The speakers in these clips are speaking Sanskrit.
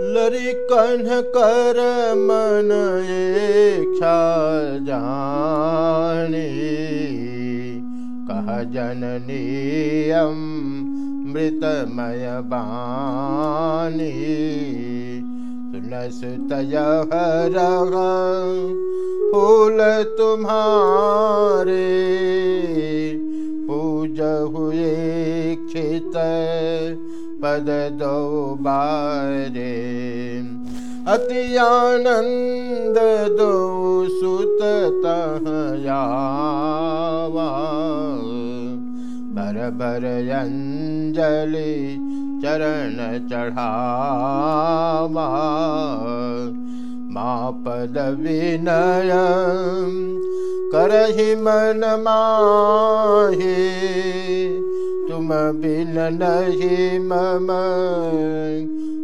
लरि कन्ह कर मन इच्छा जानी। कह जननीयम मृतमय बानी। सुन सुतय हर फूल तुम्हारे। पूज हुए पद दो बारे। अति आनंद दो सुत भर भर अंजलि चरण चढ़ावा माँ पद विनय करहि मन माही तुम बिन नहीं मम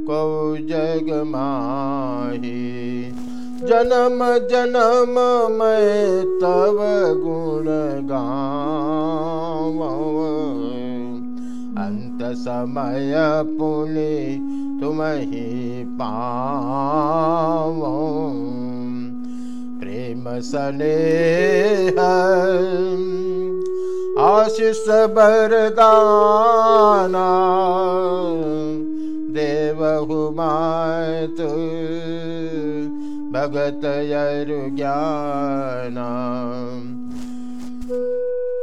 को जग माही जन्म जन्म तव गुण गाँव अंत समय पुनि तुम ही पाव। प्रेम सने आशीष बरदाना देवहु मात भगत यरु ज्ञाना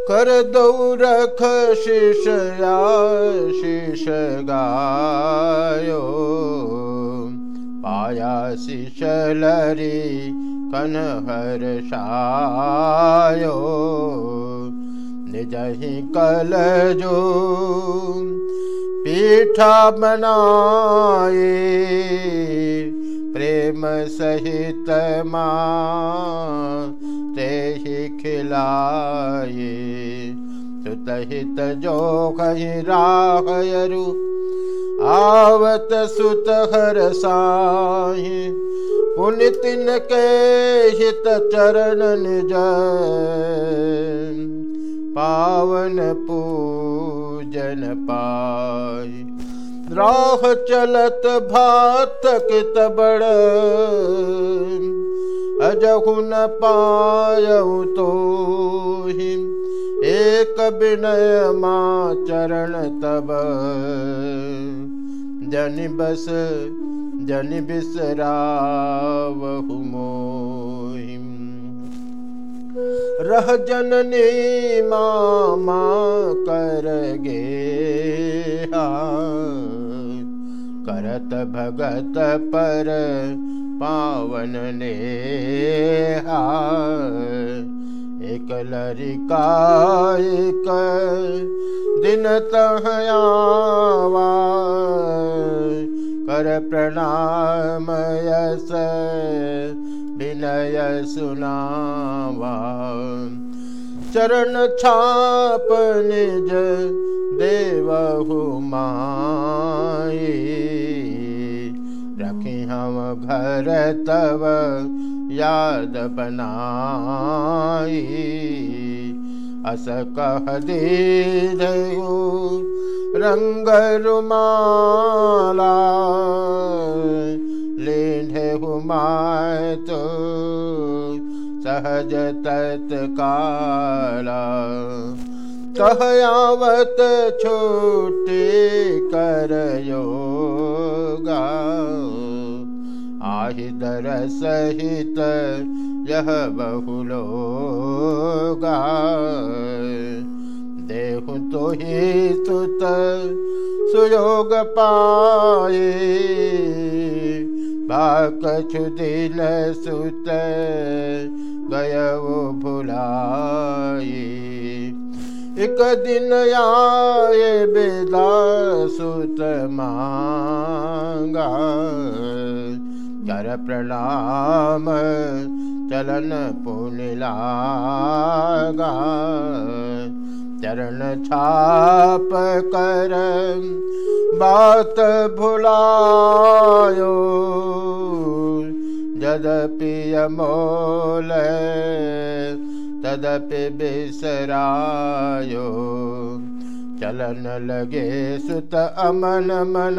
कर दौ रख शिषया शिष गायो पाया शिष लरी कनहर शायो निजहि कल जो पीठा बनाए, प्रेम सहित माँ ते ही खिलाए। सुतहित जो कहीं राहयरु आवत सुत हर साहि। पुनितिन के हित चरण निज। पावन पूजन पाय राह चलत भात कित बड़ अजहु न पायऊ तो एक विनय माँ चरण तब जन बस जन बिसरावहु मोहिम रह जननी मामा कर गे करत भगत पर पावन ने एक लरिका एक दिन तहयावा कर प्रणाम यस विनय सुनावा। चरण छाप निज देवहु माई। रखी हम घर तब याद बनाई। अस कह दे रंग रुमाला लेढ़े हुमाय तो सहज तत्काला। कह आवत छोटे कर योगा आहि दर सहित यह बहुलोगा देहु तो ही सुत सुयोग पाए बाकछु दिन सुत गय भुलाए एक दिन आए बेदा सुत मांगा। कर प्रणाम चलन पुनिलागा चरण छाप कर बात भुलायो। जदपि अमोल तदपि बिसरायो। चलन लगे सुत अमन मन,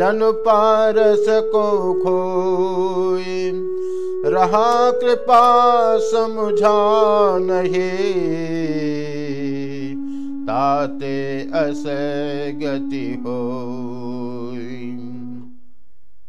धनु पारस को खो रहा कृपा समझा नहीं। ताते अस गति हो